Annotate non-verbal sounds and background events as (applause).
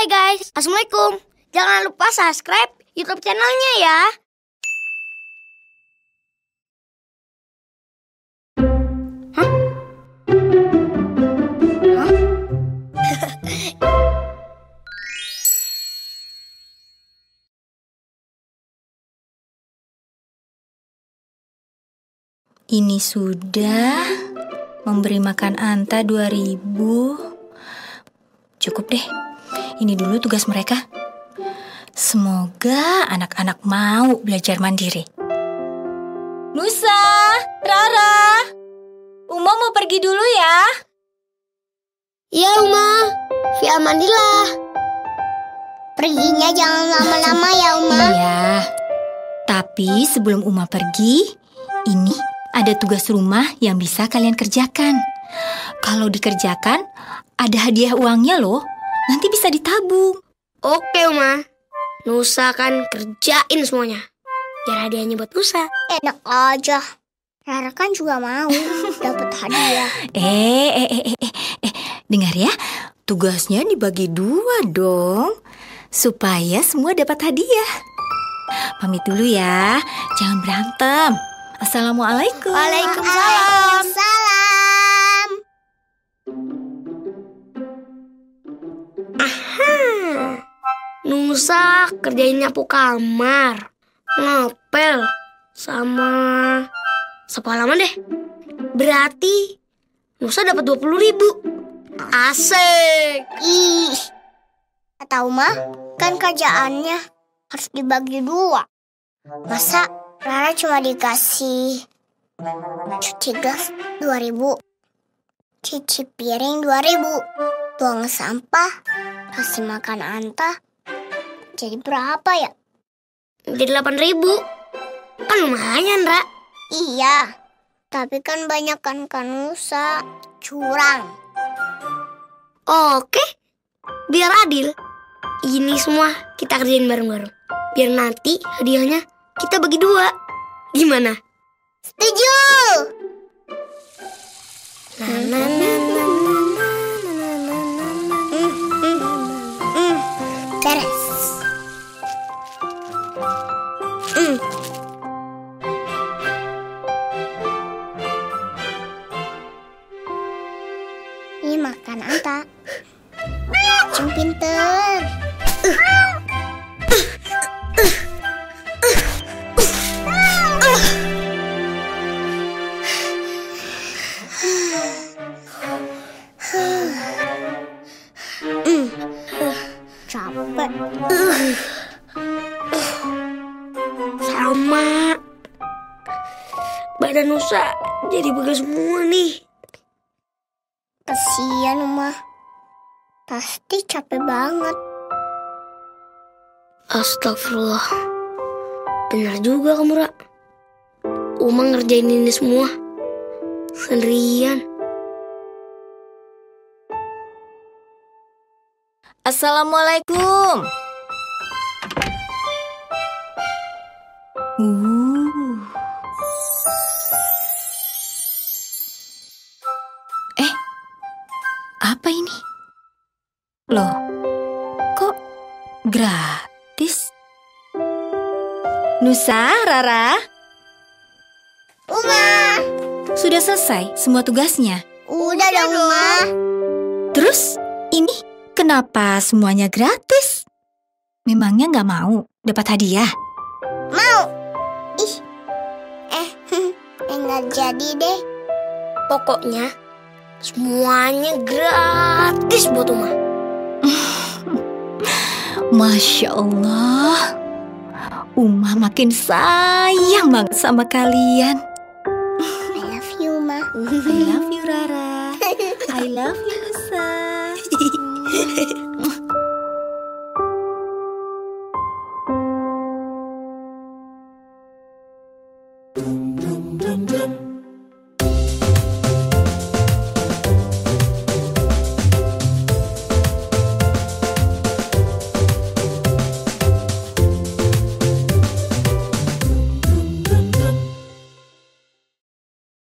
Hai guys, Assalamualaikum. Jangan lupa subscribe YouTube channelnya ya. (laughs) Ini sudah memberi makan Anta 2000. Cukup deh. Ini dulu tugas mereka. Semoga anak-anak mau belajar mandiri. Nusa, Rara, Uma mau pergi dulu ya. Iya, Uma. Fi amanillah. Perginya jangan lama-lama ya, Uma. Iya. Tapi sebelum Uma pergi, ini ada tugas rumah yang bisa kalian kerjakan. Kalau dikerjakan, ada hadiah uangnya loh. Nanti bisa ditabung. Oke, Uma. Nusa kan kerjain semuanya. Biar hadiahnya buat Nusa. Enak aja. Rara kan juga mau (laughs) dapat hadiah. Eh, eh, eh, eh, eh, eh, dengar ya. Tugasnya dibagi dua dong. Supaya semua dapat hadiah. Pamit dulu ya. Jangan berantem. Assalamualaikum. Waalaikumsalam. Nusa kerjain nyapu kamar, ngepel, sama sapu halaman deh. Berarti Nusa dapat 20 ribu. Asik. Ih. Kata Uma, kan kerjaannya harus dibagi dua. Masa Rara cuma dikasih cuci gas 2000, cuci piring 2000, buang sampah, kasih makan Anta. Jadi berapa ya? Jadi 8 ribu. Kan lumayan, Ra. Iya, tapi kan banyak kan Kanusa curang. Oke. Biar adil. Ini semua kita kerjain bareng-bareng. Biar nanti hadiahnya kita bagi dua. Gimana? Setuju. Na, na, na, na, na, Capek. Sama. Badan Nusa jadi begal semua nih. Kasian. Pasti capek banget. Astagfirullah. Benar juga kamu, Ra. Uma ngerjain ini semua. Sendirian. Assalamualaikum. Uh. Eh, apa ini? Loh, kok gratis? Nusa, Rara, Uma. sudah selesai semua tugasnya. Udah dong Uma. Terus, ini kenapa semuanya gratis? Memangnya nggak mau dapat hadiah? Mau. Ih. Eh, (laughs) enggak jadi deh. Pokoknya semuanya gratis buat Uma. (laughs) Masya Allah, Uma makin sayang banget sama kalian. I love you, Ma. I love you, Rara. I love you, Sa. dum dum dum